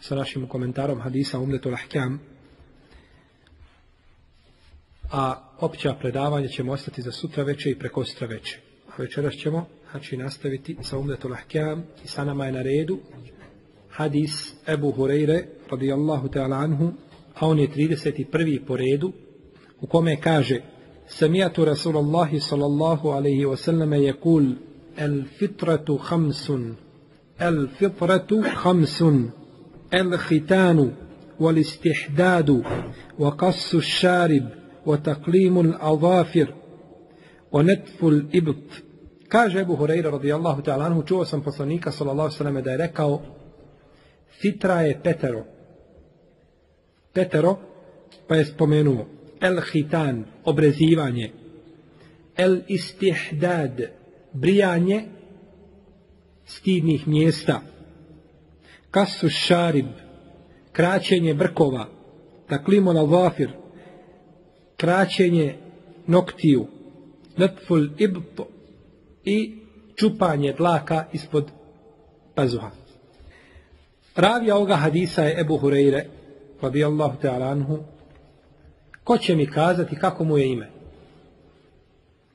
sa našim komentarom hadisa Umletul Ahkam a opća predavanja ćemo ostati za sutra veče i preko sutra veče. A večeras ćemo znači, nastaviti sa Umletul Ahkam i sa nama je na redu hadis Ebu Hureyre radijallahu ta'ala anhu a on je 31. po redu u kome kaže Samijatu Rasulullahi sallallahu alaihi wasallam je kul el fitratu hamsun el fitratu hamsun el hitanu wal istihdadu wa wa netfu al-ibt kaže Ebu Hureyre radijallahu ta'ala anhu čuo sam poslanika sallallahu wasallam da je rekao fitra je petero. Petero, pa je spomenuo el hitan, obrezivanje, el istihdad, brijanje stidnih mjesta, kasu šarib, kraćenje brkova, taklimo na vafir, kraćenje noktiju, netful ibt i čupanje dlaka ispod pazuha. Ravija ovoga hadisa je Ebu Hureyre, radijallahu ta'ala anhu, ko će mi kazati kako mu je ime?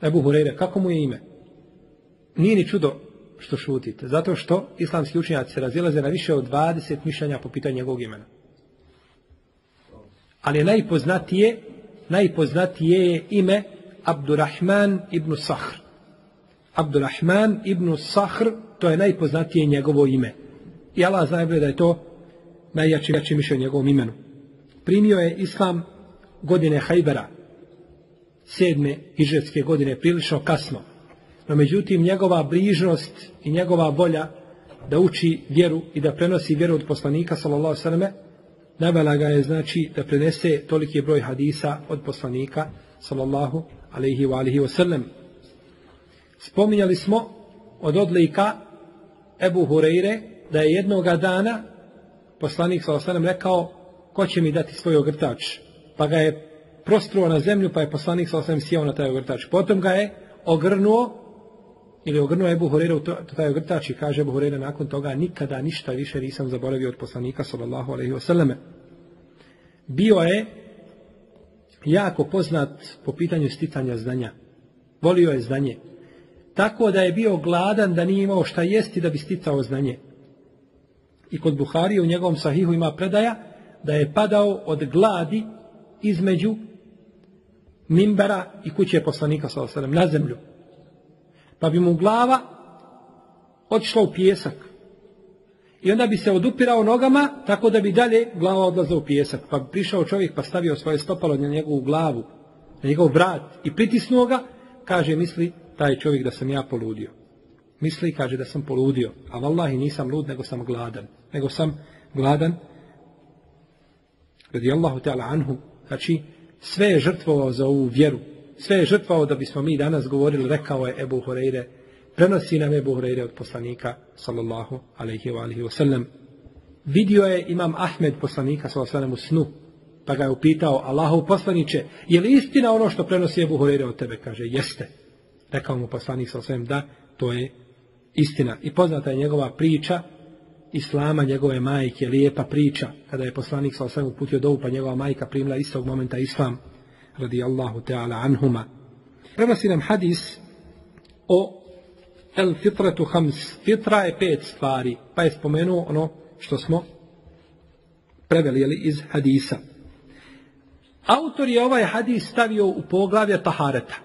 Ebu Hureyre, kako mu je ime? Nije ni čudo što šutite, zato što islamski učenjaci se razilaze na više od 20 mišljenja po pitanju njegovog imena. Ali je najpoznatije, najpoznatije je ime Abdurrahman ibn Sahr. Abdurrahman ibn Sahr, to je najpoznatije njegovo ime. I Allah zna da je to najjači jači mišlje o njegovom imenu. Primio je islam godine Hajbera, sedme ižetske godine, prilično kasno. No međutim, njegova brižnost i njegova volja da uči vjeru i da prenosi vjeru od poslanika, sallallahu sallam, navela ga je znači da prenese toliki broj hadisa od poslanika, sallallahu alaihi wa alihi wasallam. Spominjali smo od odlika Ebu Hureyre da je jednoga dana poslanik sa osanem rekao ko će mi dati svoj ogrtač pa ga je prostruo na zemlju pa je poslanik sa osanem sjeo na taj ogrtač potom ga je ogrnuo ili ogrnuo Ebu Horeira taj ogrtač i kaže Ebu Horeira nakon toga nikada ništa više nisam zaboravio od poslanika sallallahu alaihi wasallam bio je jako poznat po pitanju sticanja znanja volio je znanje tako da je bio gladan da nije imao šta jesti da bi sticao znanje I kod Buharije u njegovom sahihu ima predaja da je padao od gladi između mimbera i kuće poslanika s.a.v. na zemlju. Pa bi mu glava otišla u pjesak. I onda bi se odupirao nogama tako da bi dalje glava odlaza u pjesak. Pa bi prišao čovjek pa stavio svoje stopalo na njegovu glavu, na njegov vrat i pritisnuo ga, kaže misli taj čovjek da sam ja poludio. Misli, kaže da sam poludio, a vallahi nisam lud, nego sam gladan. Nego sam gladan, radi Allahu ta'ala anhu, znači sve je žrtvovao za ovu vjeru. Sve je žrtvovao da bismo mi danas govorili, rekao je Ebu Hureyre, prenosi nam Ebu Hureyre od poslanika, sallallahu alaihi wa alihi wa sallam. Vidio je imam Ahmed poslanika, sallallahu alaihi u snu, Pa ga je upitao Allahov poslaniće, je li istina ono što prenosi Ebu Horeire od tebe? Kaže, jeste. Rekao mu poslanik sa svem da, to je istina. I poznata je njegova priča, Islama, njegove majke, lijepa priča, kada je poslanik sa svem uputio dovu, pa njegova majka primila istog momenta Islam, radi Allahu Teala anhuma. Prenosi nam hadis o el fitratu hams. Fitra je pet stvari, pa je spomenuo ono što smo preveli iz hadisa. Autor je ovaj hadis stavio u poglavlje Tahareta.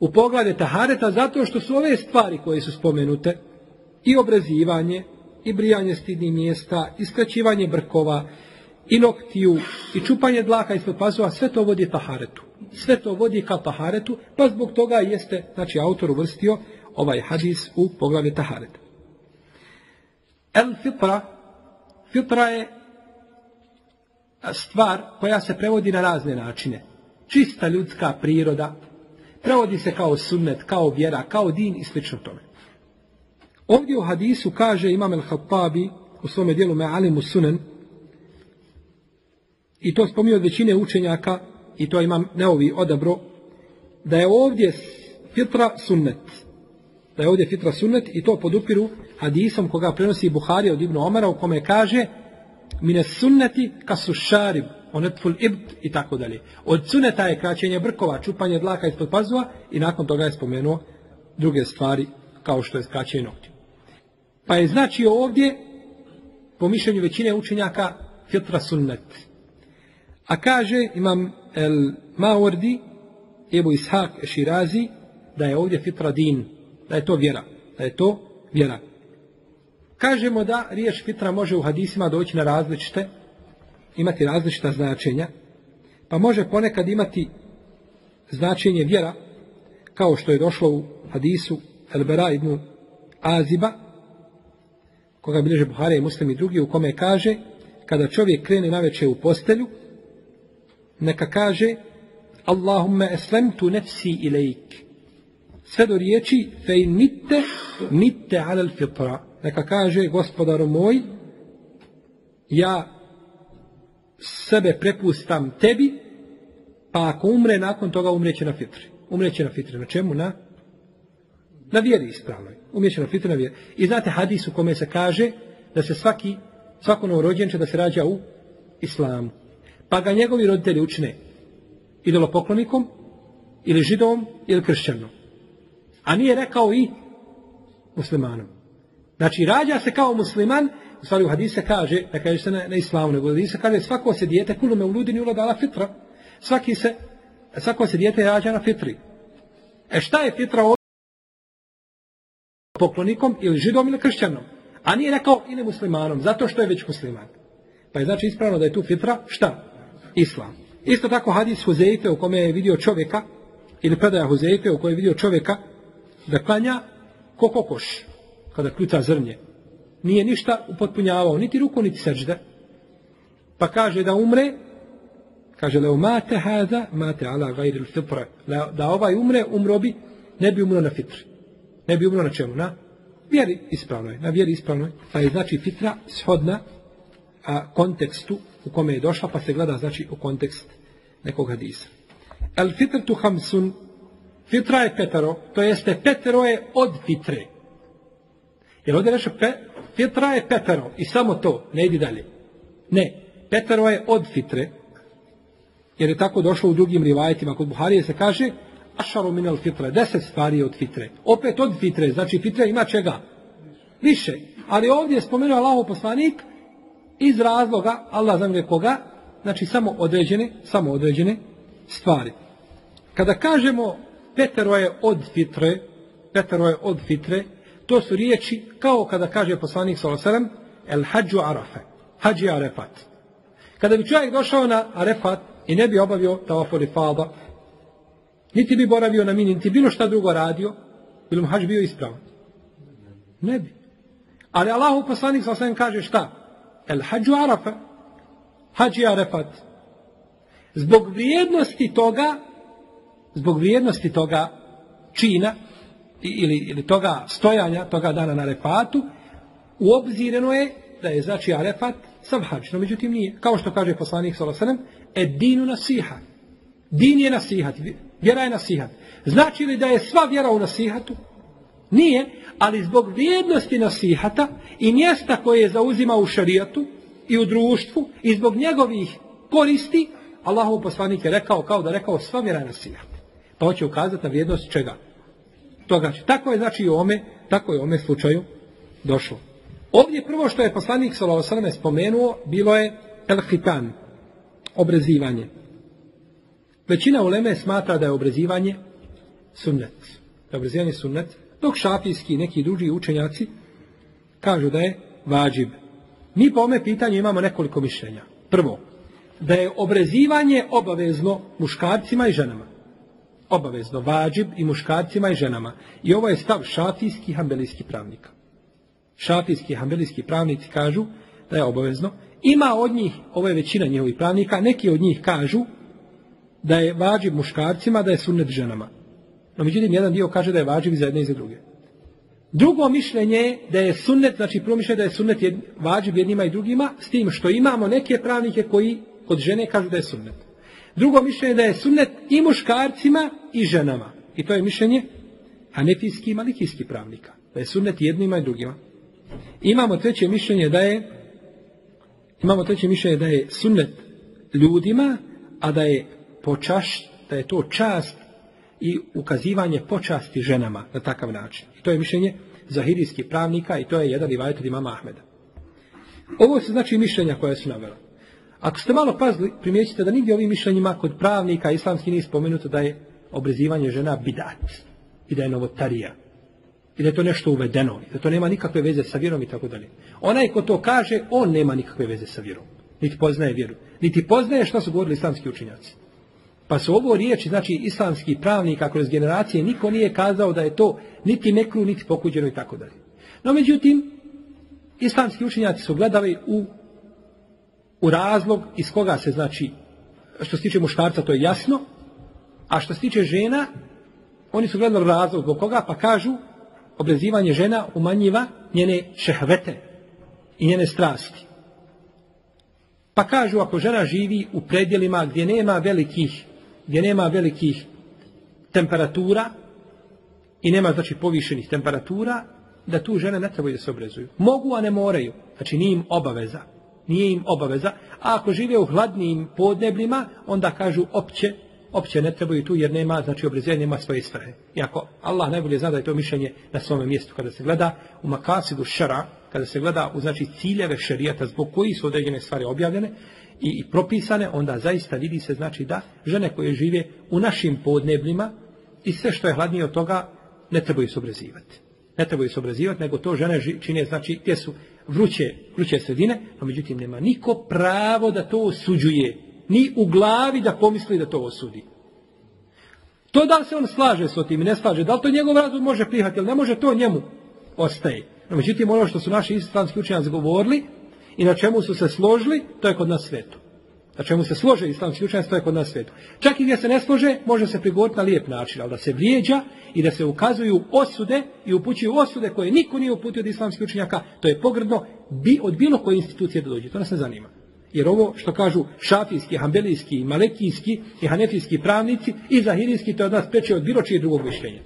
U poglavlje Tahareta zato što su ove stvari koje su spomenute i obrazivanje, i brijanje stidnih mjesta, i skraćivanje brkova, i noktiju, i čupanje dlaka ispod pazova, sve to vodi Taharetu. Sve to vodi ka Taharetu, pa zbog toga jeste, znači autor uvrstio ovaj hadis u poglavlje Tahareta. El fitra, fitra je stvar koja se prevodi na razne načine. Čista ljudska priroda, prevodi se kao sunnet, kao vjera, kao din i slično tome. Ovdje u hadisu kaže Imam el-Hattabi u svome dijelu Me'alimu sunen i to spomio od većine učenjaka i to imam neovi odabro da je ovdje fitra sunnet da je ovdje fitra sunnet i to podupiru hadisom koga prenosi Buhari od Ibnu Omara u kome kaže mine sunneti kasu šarib onetful ibd i tako dalje. Od sunneta je kraćenje brkova, čupanje dlaka ispod pazova i nakon toga je spomenuo druge stvari kao što je skraćenje nokti. Pa je znači ovdje po mišljenju većine učenjaka fitra sunnet. A kaže imam el Mawardi Ebu Ishaq Širazi da je ovdje fitra din, da je to vjera, da je to vjera. Kažemo da riječ fitra može u hadisima doći na različite, imati različita značenja, pa može ponekad imati značenje vjera, kao što je došlo u hadisu Elbera ibn Aziba, koga bilježe Buhari i Muslim i drugi, u kome kaže, kada čovjek krene naveče u postelju, neka kaže, Allahumma eslemtu nefsi ilajk. Sve do riječi, fe in mitte, mitte alal fitra. Neka kaže gospodaru moj ja sebe prepustam tebi pa ako umre nakon toga umreće na fitri. Umreće na fitri. Na čemu? Na na vjeri ispravnoj. Umreće na fitri na vjeri. I znate hadis u kome se kaže da se svaki svako novorođenče da se rađa u islamu pa ga njegovi roditelji učine idolopoklonikom ili židovom ili kršćanom a nije rekao i muslimanom Znači, rađa se kao musliman, u stvari u hadise kaže, ne kaže se na, na islamu, nego u hadise kaže, svako se dijete, kulo me uludini uladala fitra, svaki se, svako se dijete rađa na fitri. E šta je fitra ovdje? Poklonikom ili židom ili kršćanom. A nije rekao ili muslimanom, zato što je već musliman. Pa je znači ispravno da je tu fitra, šta? Islam. Isto tako hadis Huzeife u kome je vidio čovjeka, ili predaja Huzeife u kome je vidio čovjeka, da klanja ko kokoš kada kljuta zrnje. Nije ništa upotpunjavao, niti ruku, niti srđde. Pa kaže da umre, kaže leo mate hada, mate ala gajri il fitra. Da ovaj umre, umro bi, ne bi umro na fitri. Ne bi umro na čemu? Na vjeri ispravnoj. Na vjeri ispravnoj. Pa je znači fitra shodna a, kontekstu u kome je došla, pa se gleda znači u kontekst nekog hadisa. El fitr tu hamsun, fitra je petero, to jeste petero je od fitre. Jer ovdje reče, pe, fitra je petero i samo to, ne idi dalje. Ne, petero je od fitre, jer je tako došlo u drugim rivajetima, kod Buharije se kaže, ašaru minel fitre, deset stvari od fitre. Opet od fitre, znači fitre ima čega? Više. Ali ovdje je spomenuo Allahov poslanik iz razloga, Allah znam koga, znači samo određene, samo određene stvari. Kada kažemo petero je od fitre, petero je od fitre, To su riječi kao kada kaže poslanik s.a.v. El hađu arafe. Hađi arefat. Kada bi čovjek došao na arefat i ne bi obavio tavafoli fada, niti bi boravio na mini, niti bilo šta drugo radio, bi mu bio ispravan? Ne bi. Ali Allahu poslanik s.a.v. kaže šta? El hađu arafe. Hađi arefat. Zbog vrijednosti toga, zbog vrijednosti toga čina, ili, ili toga stojanja, toga dana na refatu, uobzireno je da je znači arefat sav hađ. Međutim nije. Kao što kaže poslanik s.a.v. E dinu nasiha. Din je nasihat. Vjera je nasihat. Znači li da je sva vjera u nasihatu? Nije, ali zbog vrijednosti nasihata i mjesta koje je zauzima u šarijatu i u društvu i zbog njegovih koristi, Allahov poslanik je rekao, kao da rekao, sva vjera je nasihat. Pa hoće ukazati na vrijednost čega? Toga. Tako je znači i ome, tako je u ome slučaju došlo. Ovdje prvo što je poslanik s.a.v. spomenuo, bilo je el-hitan, obrezivanje. Većina uleme smatra da je obrezivanje sunnet. Da je obrezivanje sunnet, dok šafijski i neki drugi učenjaci kažu da je vađib. Mi po ome pitanju imamo nekoliko mišljenja. Prvo, da je obrezivanje obavezno muškarcima i ženama. Obavezno, vađib i muškarcima i ženama. I ovo je stav šafijskih i hambelijskih pravnika. Šafijski i hambelijski pravnici kažu da je obavezno. Ima od njih, ovo je većina njihovih pravnika, neki od njih kažu da je vađib muškarcima, da je sunnet ženama. No međutim, jedan dio kaže da je vađib za jedne i za druge. Drugo mišljenje je da je sunnet, znači prvo mišljenje da je sunnet jed, vađib jednima i drugima, s tim što imamo neke pravnike koji kod žene kažu da je sunnet. Drugo mišljenje je da je sunnet i muškarcima i ženama. I to je mišljenje hanefijski i malikijski pravnika. Da je sunnet jednima i drugima. Imamo treće mišljenje da je imamo treće mišljenje da je sunnet ljudima, a da je počaš, da je to čast i ukazivanje počasti ženama na takav način. I to je mišljenje zahirijskih pravnika i to je jedan rivajet od imama Ahmeda. Ovo su znači mišljenja koje su navela. Ako ste malo pazili, primijećite da nigdje ovim mišljenjima kod pravnika islamski nije spomenuto da je obrezivanje žena bidat i da je novotarija i da je to nešto uvedeno da to nema nikakve veze sa vjerom i tako dalje. Onaj ko to kaže, on nema nikakve veze sa vjerom. Niti poznaje vjeru. Niti poznaje što su govorili islamski učinjaci. Pa su ovo riječi, znači islamski pravnika kroz generacije, niko nije kazao da je to niti mekru, niti pokuđeno i tako dalje. No međutim, islamski učenjaci su gledali u, u razlog iz koga se znači, što se tiče muškarca to je jasno, a što se tiče žena, oni su gledali razlog zbog koga, pa kažu obrezivanje žena umanjiva njene šehvete i njene strasti. Pa kažu ako žena živi u predjelima gdje nema velikih gdje nema velikih temperatura i nema znači povišenih temperatura, da tu žene ne trebaju da se obrezuju. Mogu, a ne moraju. Znači nije im obaveza. Nije im obaveza. A ako žive u hladnijim podnebljima, onda kažu opće, opće ne trebaju tu jer nema, znači obrezivanje nema svoje svrhe. Iako Allah najbolje zna da je to mišljenje na svome mjestu kada se gleda u makasidu šara, kada se gleda u znači ciljeve šerijata zbog koji su određene stvari objavljene, i, i propisane, onda zaista vidi se znači da žene koje žive u našim podnebljima i sve što je hladnije od toga ne trebaju se obrezivati. Ne trebaju se obrezivati, nego to žene čine, znači, gdje su vruće, vruće sredine, a međutim nema niko pravo da to osuđuje, ni u glavi da pomisli da to osudi. To da li se on slaže s tim i ne slaže, da li to njegov razum može prihvatiti, ili ne može, to njemu ostaje. No, međutim, ono što su naši islamski učenjaci govorili, i na čemu su se složili, to je kod nas svetu. Na čemu se slože islamski učenjaci, to je kod nas svetu. Čak i gdje se ne slože, može se prigovoriti na lijep način, ali da se vrijeđa i da se ukazuju osude i upućuju osude koje niko nije uputio od islamskih učenjaka, to je pogrdno bi, od bilo koje institucije da dođe. To nas ne zanima. Jer ovo što kažu šafijski, hambelijski, malekijski i hanefijski pravnici i zahirijski, to je od nas preče od bilo čije drugog mišljenja.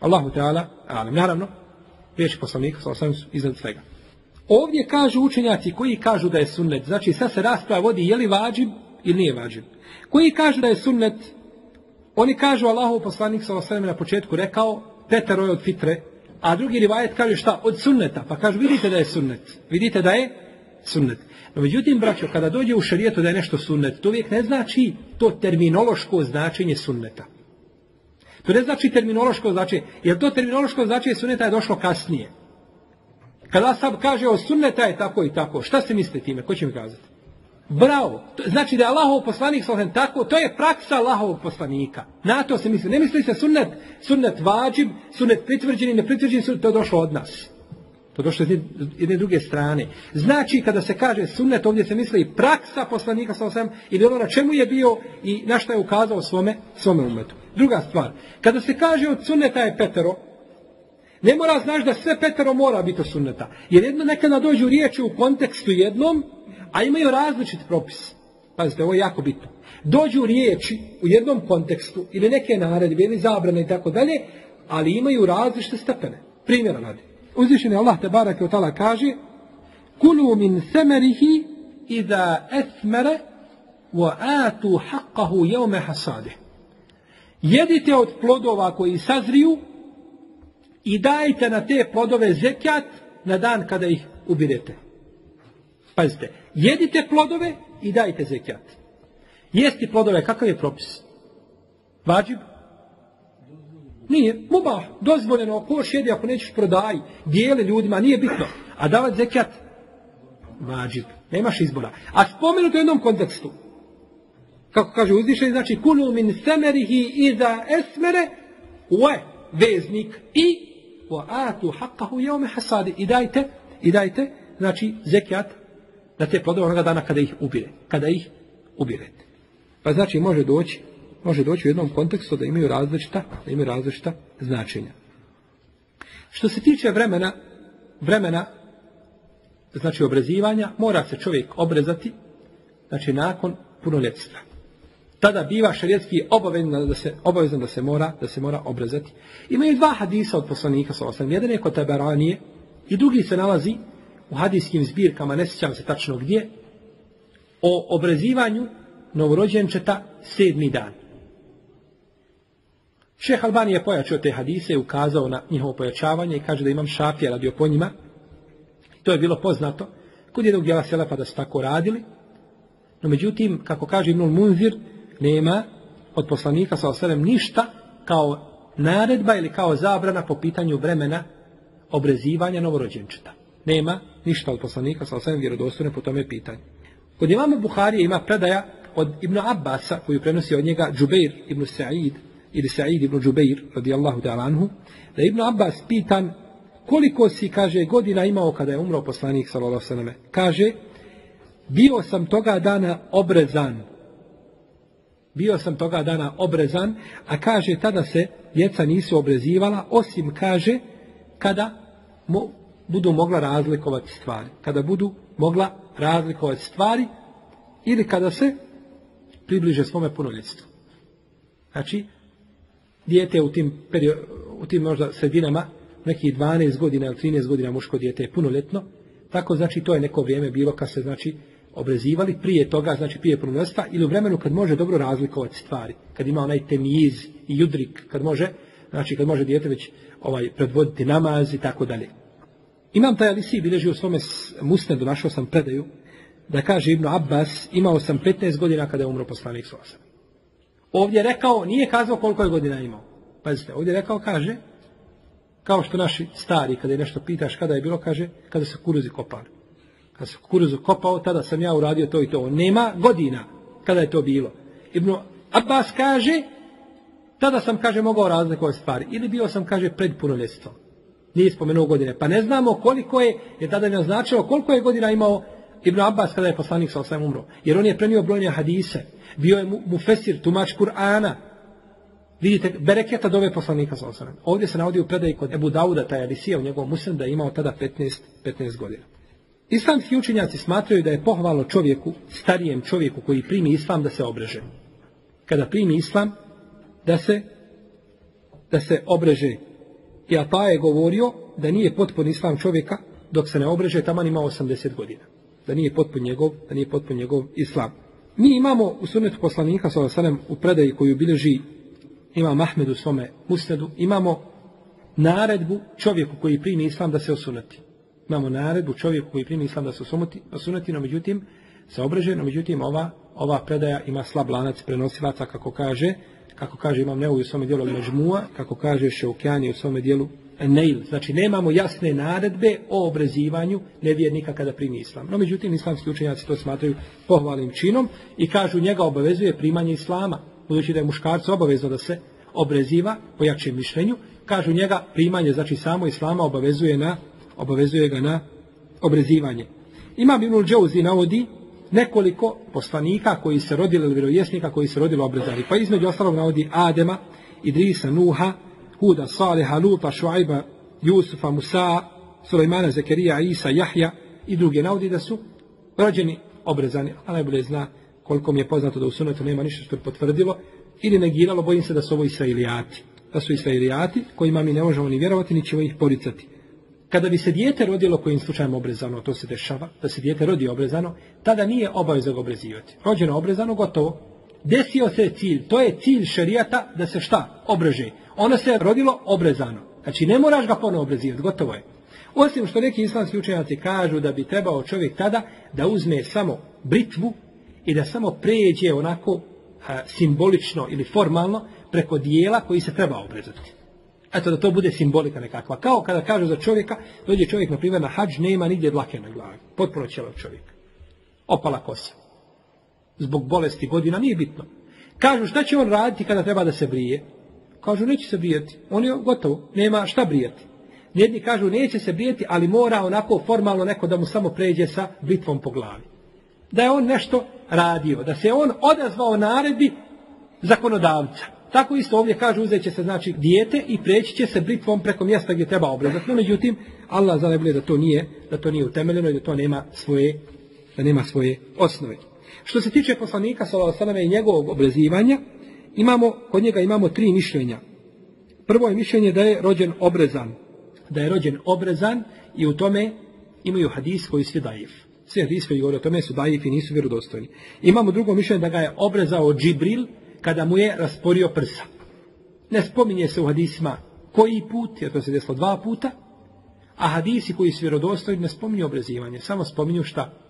Allahu Teala, ali naravno, riječi poslanika, sa osam iznad svega. Ovdje kažu učenjaci koji kažu da je sunnet. Znači sad se rasprava vodi je li vađib ili nije vađib. Koji kažu da je sunnet, oni kažu Allahov poslanik sa osvrame na početku rekao petero je od fitre, a drugi rivajet kaže šta? Od sunneta. Pa kažu vidite da je sunnet. Vidite da je sunnet. No međutim, braćo, kada dođe u šarijetu da je nešto sunnet, to uvijek ne znači to terminološko značenje sunneta. To ne znači terminološko značenje, jer to terminološko značenje sunneta je došlo kasnije. Kada sam kaže o sunneta je tako i tako, šta se misli time? Ko će mi kazati? Bravo. Znači da je Allahov poslanik sallallahu tako, to je praksa Allahovog poslanika. Na to se misli. Ne misli se sunnet, sunnet vađib, sunnet pritvrđeni, ne pritvrđeni, sunnet, to je došlo od nas. To došlo iz jedne druge strane. Znači, kada se kaže sunnet, ovdje se misli praksa poslanika sallallahu ili ono na čemu je bio i na što je ukazao svome, svome umetu. Druga stvar, kada se kaže od sunneta je petero, Ne mora znaš da sve petero mora biti sunneta. Jer jedno nekada dođu riječi u kontekstu jednom, a imaju različit propis. Pazite, ovo je jako bitno. Dođu riječi u jednom kontekstu ili neke naredbe ili zabrane i tako dalje, ali imaju različite stepene. Primjera radi. Uzvišeni Allah te barake od tala kaže Kulu min semerihi da esmere wa atu haqqahu jeume hasade. Jedite od plodova koji sazriju i dajte na te plodove zekjat na dan kada ih ubirete. Pazite, jedite plodove i dajte zekjat. Jesti plodove, kakav je propis? Vađib? Nije. Mubah. Dozvoljeno. Ko jedi ako nećeš prodaj. Dijeli ljudima. Nije bitno. A davati zekjat? Vađib. Nemaš izbora. A spomenuto u jednom kontekstu. Kako kaže uzvišenje, znači kulu min semerihi iza esmere ue veznik i wa atu haqqahu jeume hasadi. I dajte, i dajte, znači zekjat na te plodove onoga dana kada ih ubire. Kada ih ubirete. Pa znači može doći može doći u jednom kontekstu da imaju različita, da imaju različita značenja. Što se tiče vremena, vremena znači obrazivanja, mora se čovjek obrezati, znači nakon punoljetstva. Tada biva šarijetski obavezan da se, obavezan da se mora, da se mora obrezati. Imaju dva hadisa od poslanika sa osam. Jedan je kod Taberanije i drugi se nalazi u hadijskim zbirkama, ne sjećam se tačno gdje, o obrezivanju novorođenčeta sedmi dan. Šeh Albani je pojačao te hadise i ukazao na njihovo pojačavanje i kaže da imam šafija radio po njima. To je bilo poznato. Kod jednog dijela Selefa da su tako radili. No međutim, kako kaže Ibnul Munzir, nema od poslanika sa oselem ništa kao naredba ili kao zabrana po pitanju vremena obrezivanja novorođenčeta. Nema ništa od poslanika sa oselem vjerodostojne po tome pitanju. Kod imama Buharije ima predaja od Ibn Abbasa koju prenosi od njega Džubeir ibn Sa'id ili Sa'id ibn Džubeir radijallahu ta'ala anhu da Ibn Abbas pitan koliko si kaže godina imao kada je umro poslanik sallallahu alejhi kaže bio sam toga dana obrezan. Bio sam toga dana obrezan a kaže tada se djeca nisu obrezivala osim kaže kada budu mogla razlikovati stvari. Kada budu mogla razlikovati stvari ili kada se približe svome punoljetstvu. Znači, dijete u tim, u tim možda sredinama, nekih 12 godina ili 13 godina muško dijete je punoljetno, tako znači to je neko vrijeme bilo kad se znači obrezivali prije toga, znači prije punoljetstva ili u vremenu kad može dobro razlikovati stvari, kad ima onaj temiz i judrik, kad može, znači kad može dijete već ovaj predvoditi namaz i tako dalje. Imam taj Alisi bilježi u svome musnedu, našao sam predaju, da kaže Ibnu Abbas, imao sam 15 godina kada je umro poslanik Sosa. Ovdje je rekao, nije kazao koliko je godina imao. Pazite, ovdje je rekao, kaže, kao što naši stari, kada je nešto pitaš kada je bilo, kaže, kada su kuruzi kopali. Kada su kuruzu kopao, tada sam ja uradio to i to. Nema godina kada je to bilo. Ibn Abbas kaže, tada sam, kaže, mogao razlikovati stvari. Ili bio sam, kaže, pred punoljetstvom. Nije spomenuo godine. Pa ne znamo koliko je, je tada naznačilo koliko je godina imao Ibn Abbas kada je poslanik sa osvijem umro. Jer on je prenio brojne hadise. Bio je mu, fesir, tumač Kur'ana. Vidite, bereketa dove poslanika sa osvijem. Ovdje se navodi u predaji kod Ebu Dauda, taj Adisija u njegovom muslim, da je imao tada 15, 15 godina. Islamski učenjaci smatraju da je pohvalo čovjeku, starijem čovjeku koji primi islam da se obreže. Kada primi islam, da se, da se obreže. I Ata je govorio da nije potpun islam čovjeka dok se ne obreže, taman ima 80 godina da nije potpun njegov, da nije potpun njegov islam. Mi imamo u sunnetu poslanika sallallahu u predaji koju bilježi ima Mahmed u svome musnedu, imamo naredbu čovjeku koji primi islam da se osunati. Imamo naredbu čovjeku koji primi islam da se osunati, no međutim se obreže, no međutim ova, ova predaja ima slab lanac prenosilaca kako kaže, kako kaže imam Neovi u svome dijelu Međmua, kako kaže Šeukjani u svome dijelu Neil. Znači nemamo jasne naredbe o obrezivanju nevjernika kada primi islam. No međutim islamski učenjaci to smatraju pohvalnim činom i kažu njega obavezuje primanje islama. Budući da je muškarcu obavezno da se obreziva po jačem mišljenju, kažu njega primanje, znači samo islama obavezuje na obavezuje ga na obrezivanje. Imam Ibnul Džauzi navodi nekoliko poslanika koji se rodili ili vjerovjesnika koji se rodili obrezali. Pa između ostalog navodi Adema, Idrisa, Nuha, Huda, Saliha, Luta, Šuajba Jusufa, Musa, Sulejmana, Zekerija, Isa, Jahja i druge navodi da su rođeni obrezani, a najbolje zna koliko mi je poznato da u sunetu nema ništa što je potvrdilo ili negiralo, bojim se da su ovo Israilijati. Da su Israilijati kojima mi ne možemo ni vjerovati, ni ćemo ih poricati. Kada bi se dijete rodilo kojim slučajem obrezano, to se dešava, da se dijete rodi obrezano, tada nije obaveza ga obrezivati. Rođeno obrezano, gotovo. Desio se cilj, to je cilj šerijata da se šta? Obreže. Ono se rodilo obrezano. Znači ne moraš ga ponovo obrezivati, gotovo je. Osim što neki islamski učenjaci kažu da bi trebao čovjek tada da uzme samo britvu i da samo pređe onako a, simbolično ili formalno preko dijela koji se treba obrezati. Eto da to bude simbolika nekakva. Kao kada kažu za čovjeka, dođe čovjek na primjer na hađ, nema nigdje dlake na glavi. Potpuno ćelav čovjek. Opala kosa. Zbog bolesti godina nije bitno. Kažu šta će on raditi kada treba da se brije? Kažu neće se brijeti. On je gotovo. Nema šta brijeti. Jedni kažu neće se brijeti, ali mora onako formalno neko da mu samo pređe sa bitvom po glavi. Da je on nešto radio. Da se on odazvao naredbi zakonodavca. Tako isto ovdje kaže uzet će se znači dijete i preći će se britvom preko mjesta gdje treba obrezati. No međutim, Allah za da to nije, da to nije utemeljeno i da to nema svoje, da nema svoje osnove. Što se tiče poslanika sallallahu i njegovog obrezivanja, imamo kod njega imamo tri mišljenja. Prvo je mišljenje da je rođen obrezan, da je rođen obrezan i u tome imaju hadis koji svi daif. Svi hadis koji govore o tome su daif i nisu vjerodostojni. Imamo drugo mišljenje da ga je obrezao Džibril, kada mu je rasporio prsa. Ne spominje se u hadisima koji put, jer to se desilo dva puta, a hadisi koji su vjerodostojni ne spominju obrezivanje, samo spominju šta?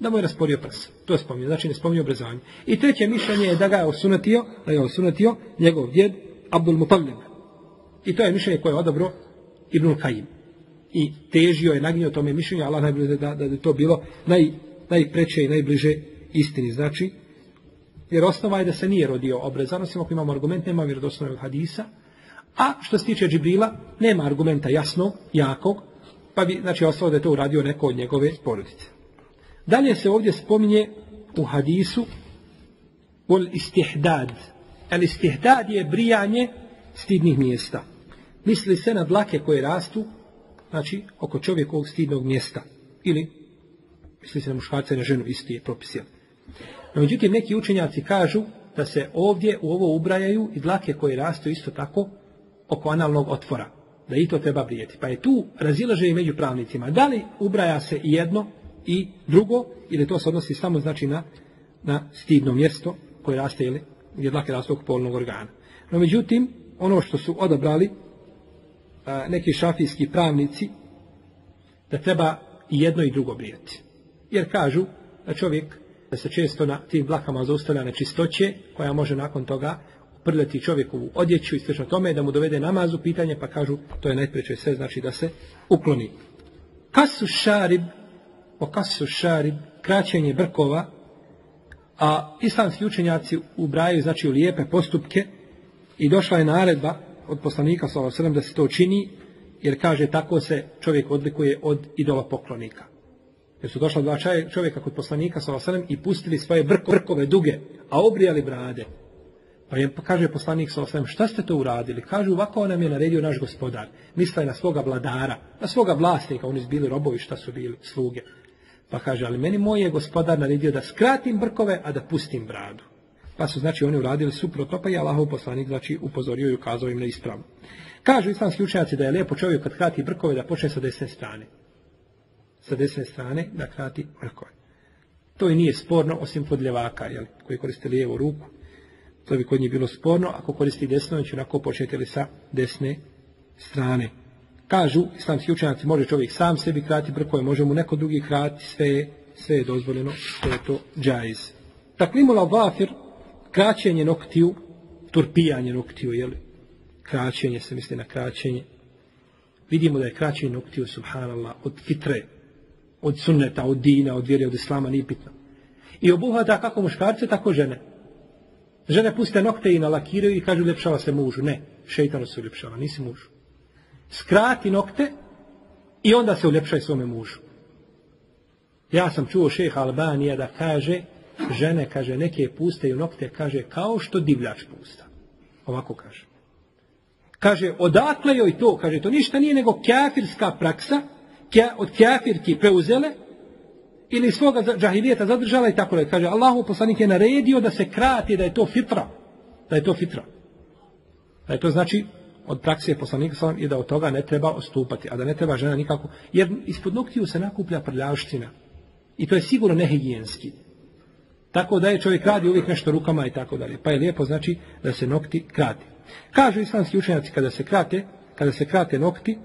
Da mu je rasporio prsa. To je spominje, znači ne spominju obrezivanje. I treće mišljenje je da ga je osunatio, da je osunatio njegov djed Abdul Mutallib. I to je mišljenje koje je odabro Ibn Kajim. I težio je nagnio tome mišljenju, Allah najbolje da, da, da to bilo naj, najpreće i najbliže istini. Znači, jer osnova je da se nije rodio obrezan, osim ako imamo argument, nema vjerodostojnog hadisa. A što se tiče Džibrila, nema argumenta jasno, jakog, pa bi, znači, ostalo da je to uradio neko od njegove porodice. Dalje se ovdje spominje u hadisu ul istihdad. El istihdad je brijanje stidnih mjesta. Misli se na dlake koje rastu, znači, oko čovjekovog stidnog mjesta. Ili, misli se na muškarca i na ženu, isti je propis. No, međutim, neki učenjaci kažu da se ovdje u ovo ubrajaju i dlake koje rastu isto tako oko analnog otvora. Da i to treba brijeti. Pa je tu razilaže i među pravnicima. Da li ubraja se jedno i drugo, ili to se odnosi samo znači na, na stidno mjesto koje raste ili gdje dlake rastu oko polnog organa. No, međutim, ono što su odabrali a, neki šafijski pravnici, da treba i jedno i drugo brijeti. Jer kažu da čovjek da se često na tim blakama zaustavlja nečistoće, koja može nakon toga uprljati čovjekovu odjeću i slično tome, da mu dovede namazu, pitanje, pa kažu, to je najpreće sve, znači da se ukloni. Kasu šarib, o šarib, kraćenje brkova, a islamski učenjaci ubraju, znači, u lijepe postupke i došla je naredba od poslanika s.a.v. da se to čini, jer kaže tako se čovjek odlikuje od idola poklonika. Jer su došla dva čovjeka kod poslanika sa i pustili svoje brko, brkove duge, a obrijali brade. Pa je, kaže poslanik sa šta ste to uradili? Kaže, ovako nam je naredio naš gospodar. Misle na svoga vladara, na svoga vlasnika, oni su bili robovi, šta su bili, sluge. Pa kaže, ali meni moj je gospodar naredio da skratim brkove, a da pustim bradu. Pa su, znači, oni uradili suprotno, pa je Allahov poslanik, znači, upozorio i ukazao im na ispravu. Kažu islamski učenjaci da je lijepo čovjek kad krati brkove da počne sa desne strane sa desne strane da krati vrkove. To i nije sporno osim kod ljevaka, jel, koji koriste lijevu ruku. To bi kod njih bilo sporno, ako koristi desno, će onako početi sa desne strane. Kažu, islamski učenjaci, može čovjek sam sebi krati brkove, može mu neko drugi krati, sve je, sve je dozvoljeno, sve je to džajz. Taklimula vafir, kraćenje noktiju, turpijanje noktiju, jel? Kraćenje se misli na kraćenje. Vidimo da je kraćenje noktiju, subhanallah, od fitre, od sunneta, od dina, od vjere, od islama, nije bitno. I obuhvata kako muškarce, tako žene. Žene puste nokte i nalakiraju i kažu ljepšava se mužu. Ne, šeitano se uljepšava, nisi mužu. Skrati nokte i onda se uljepšaj svome mužu. Ja sam čuo šeha Albanija da kaže, žene, kaže, neke puste i nokte, kaže, kao što divljač pusta. Ovako kaže. Kaže, odakle joj to? Kaže, to ništa nije nego kafirska praksa, od kafirki preuzele, ili svoga džahilijeta zadržala i tako da kaže Allahu poslanik je naredio da se krati da je to fitra da je to fitra da je to znači od prakse poslanika sallam i da od toga ne treba ostupati a da ne treba žena nikako jer ispod noktiju se nakuplja prljavština i to je sigurno nehigijenski tako da je čovjek radi uvijek nešto rukama i tako dalje pa je lijepo znači da se nokti krati kažu islamski učenjaci kada se krate kada se krate nokti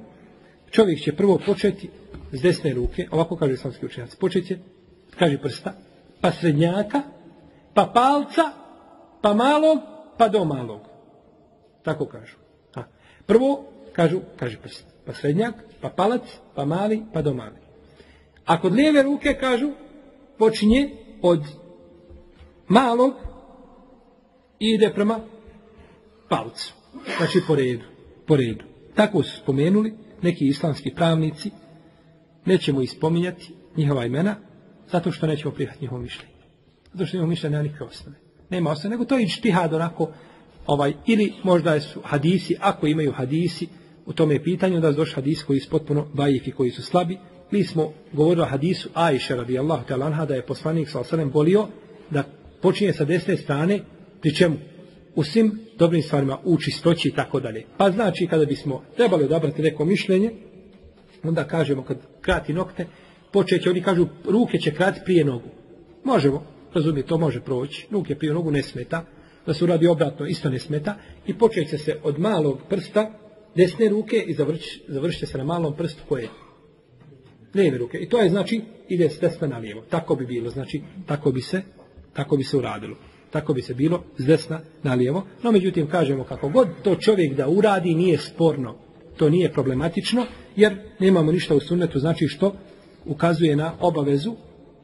čovjek će prvo početi s desne ruke, ovako kaže islamski učenjac, počet će, kaže prsta, pa srednjaka, pa palca, pa malog, pa do malog. Tako kažu. Prvo, kažu, kaže prst, pa srednjak, pa palac, pa mali, pa do mali. A kod lijeve ruke, kažu, počinje od malog i ide prema palcu. Znači po redu. Po redu. Tako su spomenuli neki islamski pravnici nećemo ispominjati njihova imena, zato što nećemo prihvatiti njihovo mišljenje. Zato što njihovo mišljenje nema nikakve osnove. Nema osnove, nego to je štihad onako, ovaj, ili možda su hadisi, ako imaju hadisi, u tome pitanju da su došli hadisi koji su potpuno vajifi, koji su slabi. Mi smo govorili o hadisu Ajše radijallahu ta'ala anha da je poslanik sa osanem volio da počinje sa desne strane, pri čemu? U svim dobrim stvarima, u čistoći i tako dalje. Pa znači kada bismo trebali odabrati neko mišljenje, onda kažemo kad krati nokte, počeće, oni kažu ruke će krati prije nogu. Možemo, razumije, to može proći. Ruke prije nogu ne smeta, da se uradi obratno isto ne smeta i počeće se od malog prsta desne ruke i završit će se na malom prstu koje lijeve ruke. I to je znači ide s desna na lijevo. Tako bi bilo, znači tako bi se tako bi se uradilo. Tako bi se bilo s desna na lijevo. No međutim kažemo kako god to čovjek da uradi nije sporno. To nije problematično jer nemamo ništa u sunnetu, znači što ukazuje na obavezu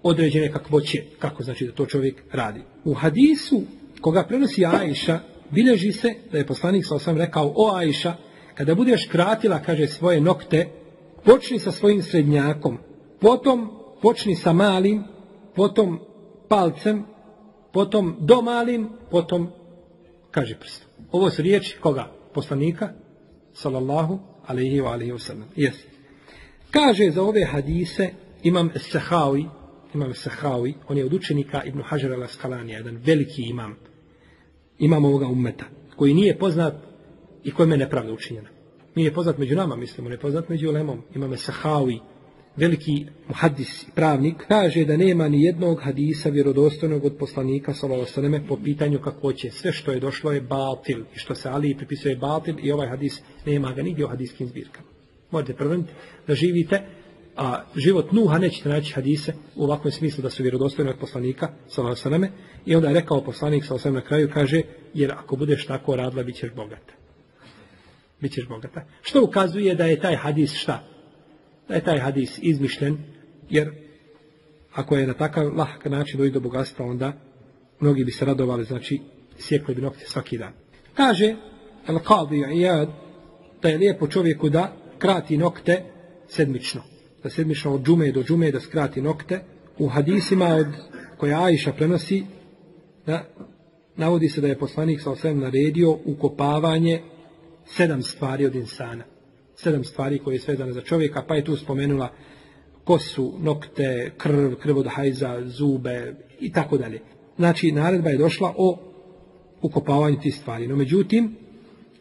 određene kakvoće, kako znači da to čovjek radi. U hadisu koga prenosi Ajša, bilježi se da je poslanik sa osam rekao, o Ajša, kada budeš kratila, kaže, svoje nokte, počni sa svojim srednjakom, potom počni sa malim, potom palcem, potom do malim, potom, kaže prst. Ovo su riječi koga? Poslanika, sallallahu alaihi wa alaihi wa sallam. Kaže za ove hadise imam Sahawi, imam Sahawi, on je od učenika Ibn Hajar al-Asqalanija, jedan veliki imam, imam ovoga ummeta, koji nije poznat i kojime nepravda učinjena. Nije poznat među nama, mislimo, ne poznat među lemom. Imam Sahawi, veliki muhaddis pravnik, kaže da nema ni jednog hadisa vjerodostojnog od poslanika sallallahu po pitanju kakvoće. Sve što je došlo je batil i što se Ali pripisuje batil i ovaj hadis nema ga nigdje u hadiskim zbirkama. Možete prventi da živite, a život Nuha nećete naći hadise u ovakvom smislu da su vjerodostojni od poslanika sallallahu i onda je rekao poslanik sallallahu na kraju kaže jer ako budeš tako radila bit ćeš bogata. Bićeš bogata. Što ukazuje da je taj hadis šta? da je taj hadis izmišljen, jer ako je na takav lahk način doći do bogatstva, onda mnogi bi se radovali, znači sjekli bi nokte svaki dan. Kaže Al-Qadi Iyad da je lijepo čovjeku da krati nokte sedmično. Da sedmično od džume do džume da skrati nokte. U hadisima od koja Aisha prenosi da navodi se da je poslanik sa osvijem naredio ukopavanje sedam stvari od insana sedam stvari koje je svezane za čovjeka, pa je tu spomenula kosu, nokte, krv, krv od hajza, zube i tako dalje. Znači, naredba je došla o ukopavanju tih stvari. No, međutim,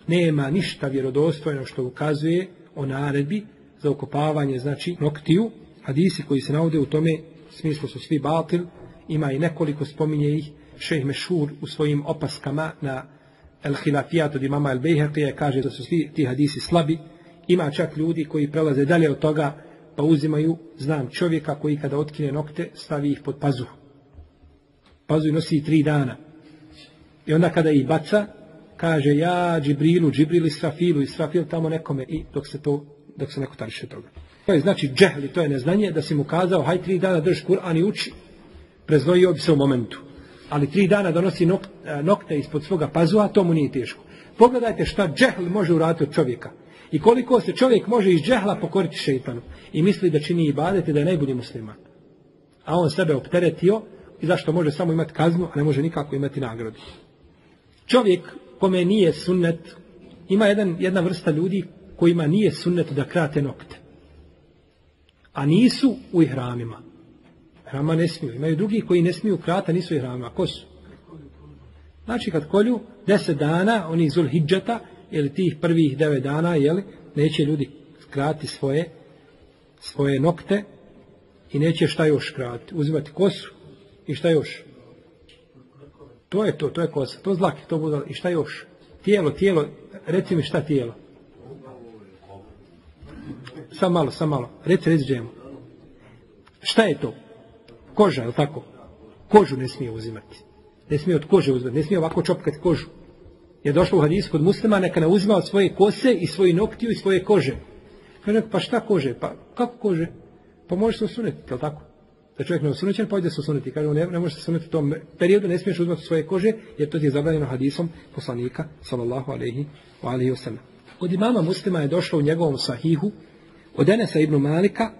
nema ništa vjerodostojno što ukazuje o naredbi za ukopavanje, znači, noktiju. Hadisi koji se navode u tome smislu su svi batil, ima i nekoliko spominje ih, šejh Mešur u svojim opaskama na El Hilafijat od imama El Bejhaqija kaže da su svi ti hadisi slabi, ima čak ljudi koji prelaze dalje od toga, pa uzimaju, znam, čovjeka koji kada otkine nokte, stavi ih pod pazuh. Pazuh nosi tri dana. I onda kada ih baca, kaže ja Džibrilu, Džibril Israfilu, Israfil tamo nekome i dok se to, dok se neko tariše toga. To je znači džehli, to je neznanje da si mu kazao haj tri dana drž Kur'an i uči. Prezvojio bi se u momentu. Ali tri dana donosi nokte ispod svoga pazuha, to mu nije teško. Pogledajte šta džehl može uraditi od čovjeka. I koliko se čovjek može iz džehla pokoriti šeitanu i misli da čini ibadete da je najbolji musliman. A on sebe opteretio i zašto može samo imati kaznu, a ne može nikako imati nagradu. Čovjek kome nije sunnet Ima jedan, jedna vrsta ljudi kojima nije sunnet da krate nokte. A nisu u ihramima. Hrama ne smiju. Imaju drugi koji ne smiju krata, nisu u ihramima. Ko su? Znači kad kolju deset dana, oni zul hidžeta, ili tih prvih devet dana, jeli, neće ljudi krati svoje svoje nokte i neće šta još krati. Uzimati kosu i šta još? To je to, to je kosa, to zlaki, to bude, i šta još? Tijelo, tijelo, reci mi šta tijelo? Sam malo, sam malo, reci, reci džemu. Šta je to? Koža, je li tako? Kožu ne smije uzimati. Ne smije od kože uzimati, ne smije ovako čopkati kožu. Je došlo u hadisu kod muslima, neka ne uzima od svoje kose i svoji noktiju i svoje kože. Kaže, pa šta kože? Pa kako kože? Pa može se osuneti, je li tako? Da čovjek ne osuneće, pa ide se osuneti. Kaže, ne, ne može se osuneti u tom periodu, ne smiješ uzmati svoje kože, jer to ti je zabranjeno hadisom poslanika, sallallahu alaihi wa alaihi wa sallam. Od imama muslima je došlo u njegovom sahihu, od Enesa ibn Malika,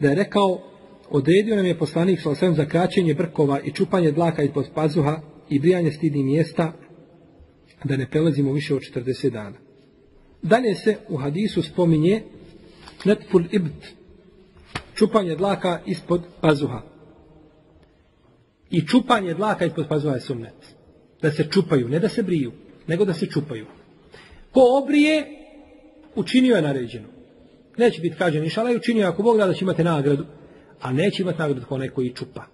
da je rekao, odredio nam je poslanik sa osvijem za kraćenje brkova i čupanje dlaka ispod pazuha i brijanje stidnih mjesta, da ne prelazimo više od 40 dana. Dalje se u hadisu spominje netful ibt, čupanje dlaka ispod pazuha. I čupanje dlaka ispod pazuha je sunnet. Da se čupaju, ne da se briju, nego da se čupaju. Ko obrije, učinio je naređeno. Neće biti kažen inšala i učinio ako Bog da da će imate nagradu, a neće imati nagradu kao onaj koji čupa.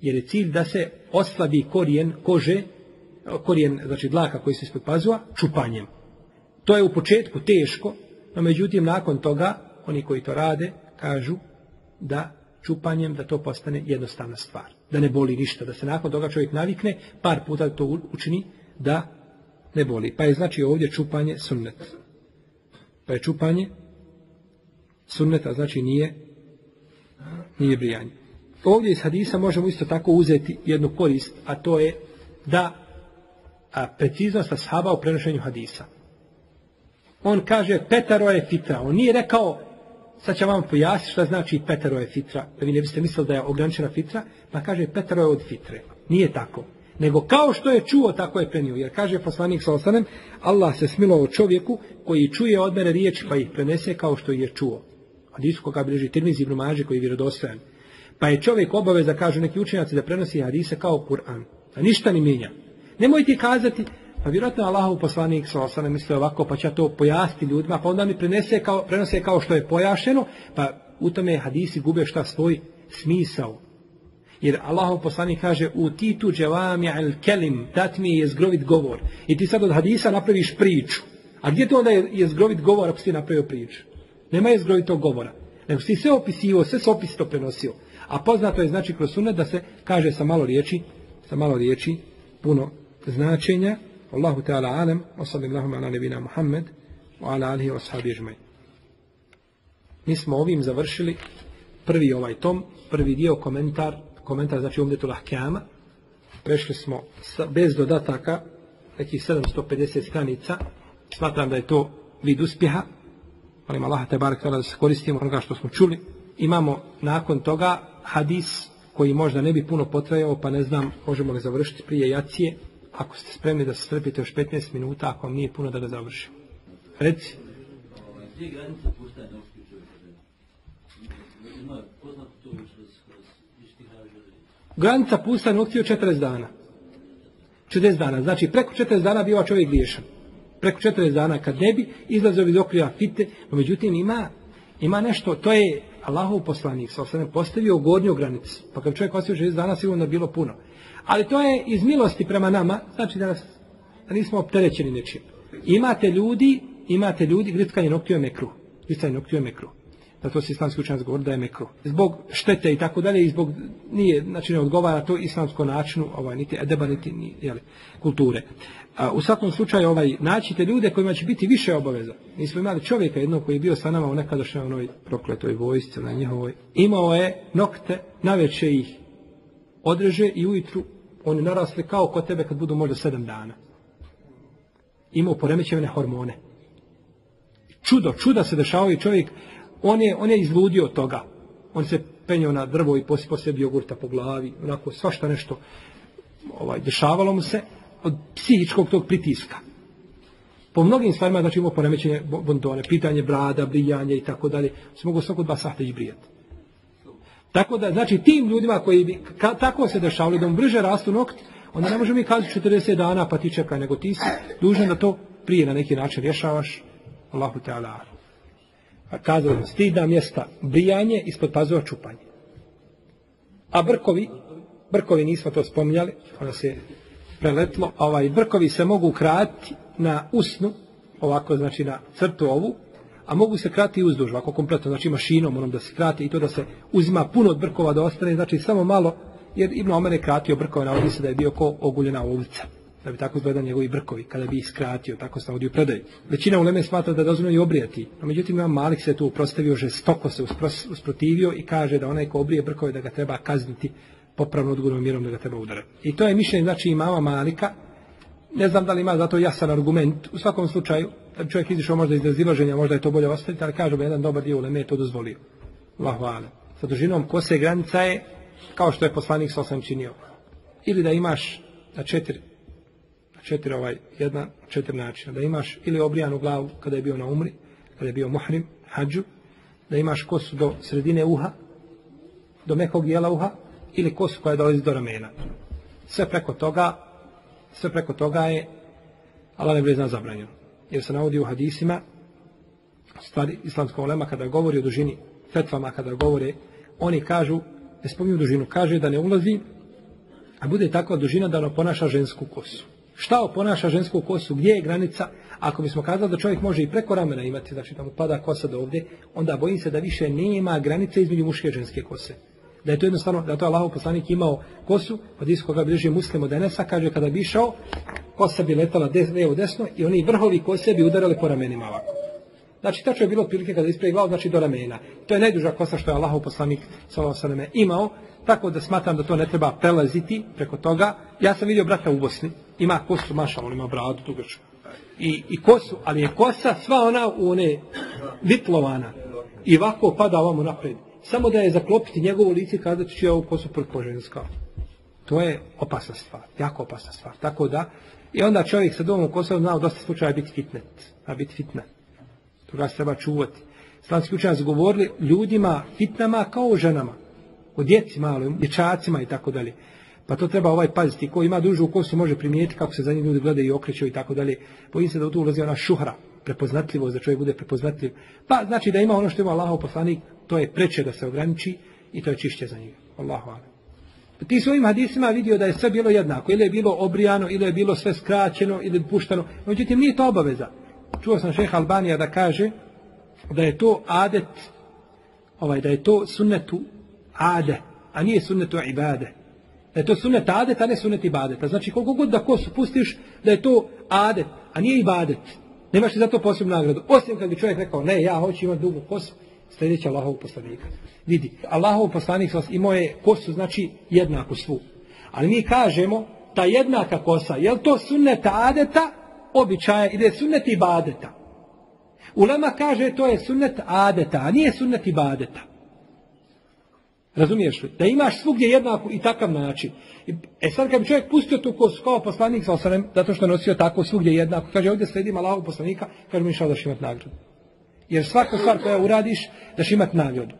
Jer je cilj da se oslabi korijen kože, korijen, znači dlaka koji se ispod pazuha, čupanjem. To je u početku teško, no međutim nakon toga, oni koji to rade, kažu da čupanjem da to postane jednostavna stvar. Da ne boli ništa, da se nakon toga čovjek navikne, par puta to učini, da ne boli. Pa je znači ovdje čupanje sunnet. Pa je čupanje sunneta, znači nije nije brijanje. Ovdje iz hadisa možemo isto tako uzeti jednu korist, a to je da a, preciznost ashaba u prenošenju hadisa. On kaže Petaro je fitra. On nije rekao, sad će vam pojasniti šta znači Petaro je fitra, vi ne biste mislili da je ograničena fitra, pa kaže Petaro je od fitre. Nije tako. Nego kao što je čuo, tako je prenio. Jer kaže poslanik sa osanem, Allah se smilovao čovjeku koji čuje od mene riječi pa ih prenese kao što je čuo. Hadisu koga bliži Tirmizi ibn Mađe koji je vjerodostojan. Pa je čovjek obaveza, kažu neki učenjaci, da prenosi hadise kao Kur'an. A ništa ne mijenja. Nemojte kazati, Pa vjerojatno Allahov poslanik sa osana misle ovako, pa će to pojasniti ljudima, pa onda mi prenese kao, prenose kao što je pojašeno, pa u tome hadisi gube šta svoj smisao. Jer Allahov poslanik kaže u titu dževami al kelim, dat mi je zgrovit govor. I ti sad od hadisa napraviš priču. A gdje to onda je zgrovit govor ako si napravio priču? Nema je zgrovitog govora. Nego si sve opisivo, sve opis to prenosio. A poznato je znači kroz sunet da se kaže sa malo riječi, sa malo riječi puno značenja. Allahu Teala alem, sallallahu ala nebina Muhammed, wa ala alihi wa sahabi. Mi smo ovim završili prvi ovaj tom, prvi dio komentar, komentar znači umdetu lahkama. Prešli smo sa, bez dodataka, nekih 750 stranica. Smatram da je to vid uspjeha. Molim Allah te barek da se koristimo onoga što smo čuli. Imamo nakon toga hadis koji možda ne bi puno potrajao, pa ne znam, možemo li završiti prije jacije, ako ste spremni da se strpite još 15 minuta, ako vam nije puno da ga završim. Reci. Granica pusta noktiju 40 dana. 40 dana. Znači, preko 40 dana biva čovjek griješan. Preko 40 dana kad ne bi izlazio iz okriva fite, no međutim ima, ima nešto, to je Allahov poslanik, sa osam postavio gornju granicu. Pa kad čovjek ostavio 60 dana, sigurno bilo puno. Ali to je iz milosti prema nama, znači da, nas, da nismo opterećeni nečim. Imate ljudi, imate ljudi, grickanje noktiju je mekru. Grickanje noktiju je mekru. Zato se islamski govori da je mekru. Zbog štete i tako dalje, i zbog, nije, znači ne odgovara to islamsko načinu, ovaj, niti edeba, niti, ni, jeli, kulture. A, u svakom slučaju, ovaj, naćite ljude kojima će biti više obaveza. Mi smo imali čovjeka jednog koji je bio sa nama u nekadašnjoj onoj prokletoj vojsci, na njihovoj. Imao je nokte, naveče ih odreže i ujutru oni narasli kao kod tebe kad budu možda sedam dana. Imao poremećevene hormone. Čudo, čuda se dešavaju čovjek, on je, on je izludio toga. On se penio na drvo i poslije poslije jogurta po glavi, onako svašta nešto ovaj, dešavalo mu se od psihičkog tog pritiska. Po mnogim stvarima, znači imamo poremećenje bontone, pitanje brada, brijanje i tako dalje, se mogu svako dva sahta brijati. Tako da, znači, tim ljudima koji bi ka, tako se dešavali, da mu brže rastu nokti, onda ne možemo mi kazati 40 dana pa ti čekaj, nego ti si dužan da to prije na neki način rješavaš. Allahu Teala. A kazali, stidna mjesta, brijanje ispod pazova čupanje. A brkovi, brkovi nismo to spominjali, onda se preletlo, ovaj brkovi se mogu kratiti na usnu, ovako znači na crtu ovu, a mogu se krati i uzduž, ovako kompletno, znači mašinom onom da se krati i to da se uzima puno od brkova da ostane, znači samo malo, jer Ibn Omer je kratio brkove, navodi se da je bio ko oguljena ulica, da bi tako izgledali njegovi brkovi, kada bi ih skratio, tako se navodi u predaju. Većina u Leme smatra da je dozvoljeno i obrijati, no međutim Imam Malik se tu uprostavio, žestoko se usprotivio i kaže da onaj ko obrije brkove da ga treba kazniti popravno odgovornom mjerom da ga treba udarati. I to je mišljenje, znači imama Malika, ne znam da li ima zato jasan argument, u svakom slučaju, da čovjek izišao možda iz razilaženja, možda je to bolje ostaviti, ali kažemo jedan dobar dio uleme je to dozvolio. Allahu. Sa dužinom kose granica je kao što je poslanik sa osam činio. Ili da imaš na četiri, četiri ovaj, jedna, četiri načina. Da imaš ili obrijanu glavu kada je bio na umri, kada je bio muhrim, hađu, da imaš kosu do sredine uha, do mekog dijela uha, ili kosu koja dolazi do ramena. Sve preko toga, sve preko toga je Allah ne bude zna zabranjeno. Jer se navodi u hadisima stvari islamskog ulema kada govori o dužini fetvama, kada govore, oni kažu, ne spominju dužinu, kaže da ne ulazi, a bude takva dužina da ono ponaša žensku kosu. Šta oponaša žensku kosu? Gdje je granica? Ako bismo kazali da čovjek može i preko ramena imati, znači da mu pada kosa do ovdje, onda bojim se da više nema granice između muške i ženske kose da je to jednostavno, da to Allahov poslanik imao kosu, od isko koga bliže muslim od Enesa, kaže kada bi išao, kosa bi letala desno i oni vrhovi kose bi udarali po ramenima ovako. Znači, tačno je bilo otprilike kada ispravi glavu, znači do ramena. To je najduža kosa što je Allahov poslanik sallallahu imao, tako da smatram da to ne treba prelaziti preko toga. Ja sam vidio brata u Bosni, ima kosu, maša, on ima bradu dugačku. I, I kosu, ali je kosa sva ona u one vitlovana. I ovako pada ovamo napred samo da je zaklopiti njegovo lice i kazati će ovu kosu. To je opasna stvar, jako opasna stvar. Tako da, i onda čovjek sa domom kosom znao dosta slučaja biti fitnet, a biti fitna. Toga se treba čuvati. Slavski učenjaci govorili ljudima fitnama kao o ženama. O djeci malo, dječacima i tako dalje. Pa to treba ovaj paziti. Ko ima dužu kosu može primijetiti kako se za njih ljudi gledaju i okreću i tako dalje. Bojim se da u tu ulazi ona šuhra, prepoznatljivo, da čovjek bude prepoznatljiv. Pa znači da ima ono što ima Allahov poslanik, to je preče da se ograniči i to je čišće za njega. Allahu Ti svojim hadisima vidio da je sve bilo jednako. Ili je bilo obrijano, ili je bilo sve skraćeno, ili puštano. Međutim, nije to obaveza. Čuo sam šeha Albanija da kaže da je to adet, ovaj, da je to sunnetu ade, a nije sunnetu ibade. Da je to sunnet adet, a ne sunnet ibadeta. Znači, koliko god da kosu pustiš, da je to adet, a nije ibadet. Nemaš li za to posebnu nagradu. Osim kad bi čovjek rekao, ne, ja hoću imati dugu kosu, sljedeći Allahov poslanika. Vidi, Allahov poslanik imao je kosu, znači jednaku svu. Ali mi kažemo, ta jednaka kosa, je li to sunnet adeta, običaja, ili je sunnet ibadeta? Ulema kaže, to je sunnet adeta, a nije sunnet ibadeta. Razumiješ li? Da imaš svugdje jednaku i takav način. E sad kad bi čovjek pustio tu kosu kao poslanik sa osanem, zato što je nosio tako svugdje jednako, kaže ovdje slijedim Allahov poslanika, kaže mi išao da imati nagradu. Jer svaku stvar koja uradiš, da će imati nagradu.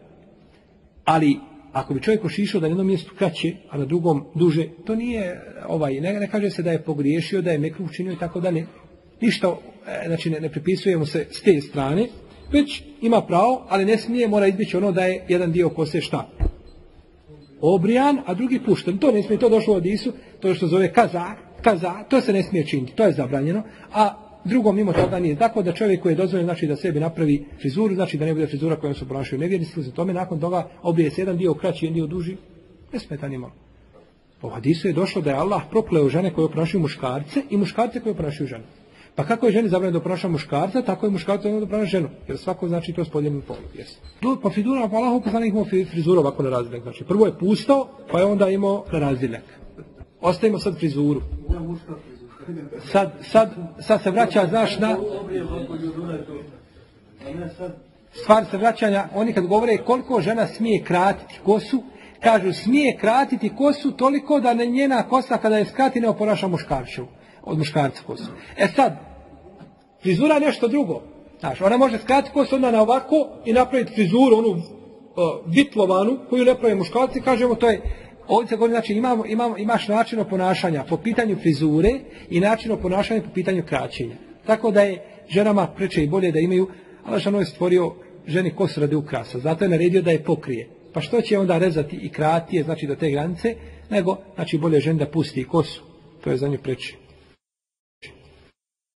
Ali, ako bi čovjek ošišao da na jednom mjestu kraće, a na drugom duže, to nije, ovaj, ne, ne kaže se da je pogriješio, da je mekru učinio i tako dalje. Ništa, e, znači ne, ne se s te strane, već ima pravo, ali ne smije, mora izbjeći ono da je jedan dio kose šta? Obrijan, a drugi pušten. To ne smije, to došlo od Isu, to što zove kaza, kaza, to se ne smije činiti, to je zabranjeno, a Drugo, mimo toga nije tako da čovjek koji je dozvoljen znači da sebi napravi frizuru, znači da ne bude frizura kojom se ponašaju nevjernici, za tome nakon toga obrije se jedan dio kraći, jedan dio duži, ne smeta ni malo. Po hadisu je došlo da je Allah prokleo žene koje oponašaju muškarce i muškarce koje oponašaju žene. Pa kako je ženi zabranjeno da oponaša muškarca, tako je muškarca da oponaša ženu. Jer svako znači to s podijeljenim polom. Yes. Tu po frizurama, pa Allah poslanik imao frizuru ovako na razdiljak. Znači prvo je pusto, pa je onda imao na razdiljak. Ostavimo sad frizuru. Sad, sad, sad se vraća, znaš, na... Stvar se vraćanja, oni kad govore koliko žena smije kratiti kosu, kažu smije kratiti kosu toliko da njena kosa kada je skrati ne oponaša muškarčevu, od muškarca kosu. E sad, Frizura nešto drugo. Znaš, ona može skratiti kosu onda na ovako i napraviti frizuru, onu uh, vitlovanu, koju ne pravi muškalci, kažemo to je Ovdje se govori, znači imamo, imamo, imaš način ponašanja po pitanju frizure i način ponašanja po pitanju kraćenja. Tako da je ženama preče i bolje da imaju, ali žano je stvorio ženi kosu radi ukrasa, zato je naredio da je pokrije. Pa što će onda rezati i kratije, znači do te granice, nego, znači bolje ženi da pusti kosu, to je za nju preče.